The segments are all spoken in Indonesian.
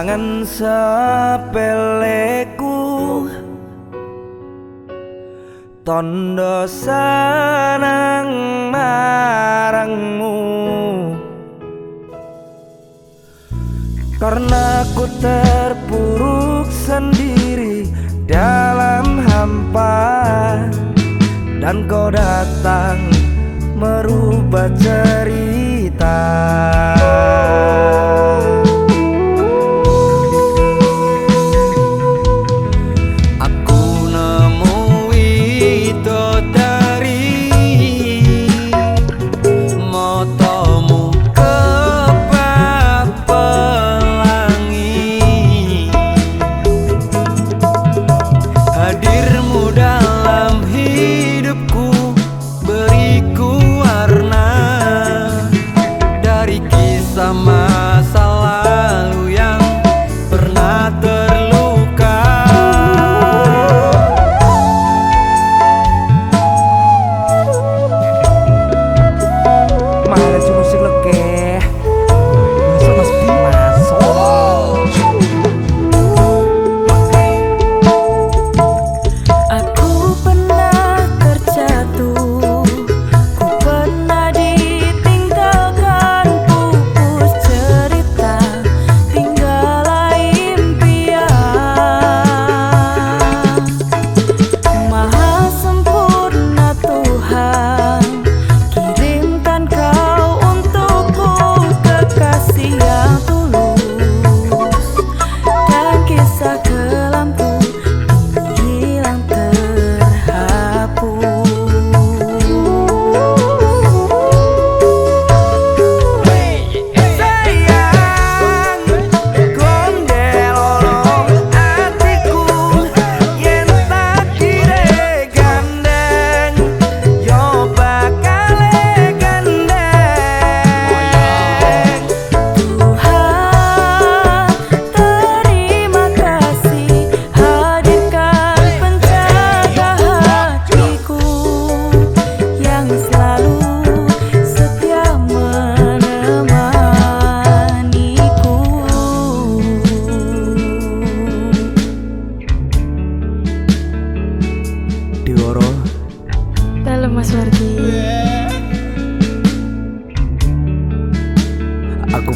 Kembangan sepeleku. Tondo sanang marangmu. Karena ku terpuruk sendiri dalam hampa Dan kau datang merubah cerita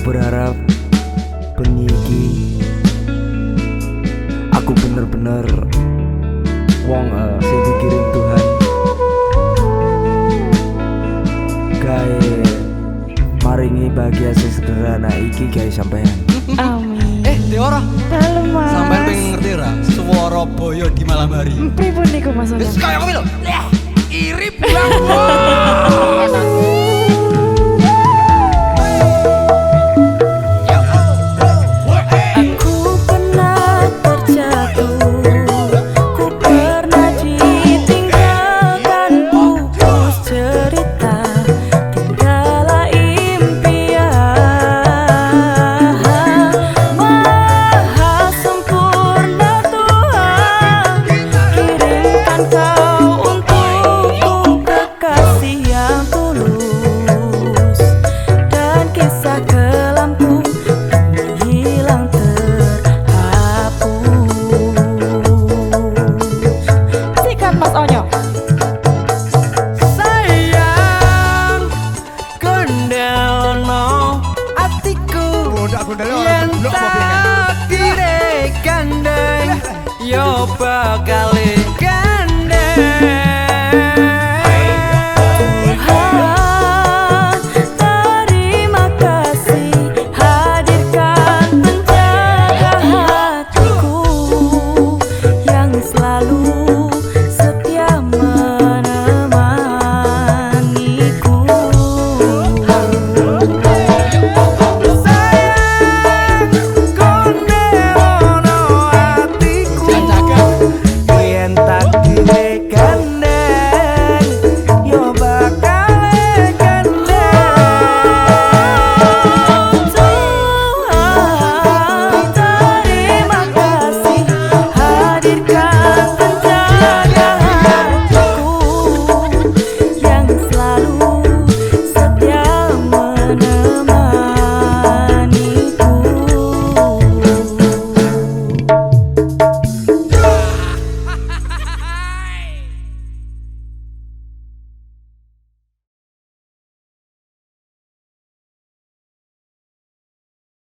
berharap peniki Aku bener-bener Wong uh, sing dikirim Tuhan Gawe maringi bahagia sesederhana iki gawe sampean Amin Eh, Deora, Halo mas sampean pengen ngerti ra? Suara boyo di malam hari. Pripun niku mas Wis kaya kowe lho. Irip banget. yo bakal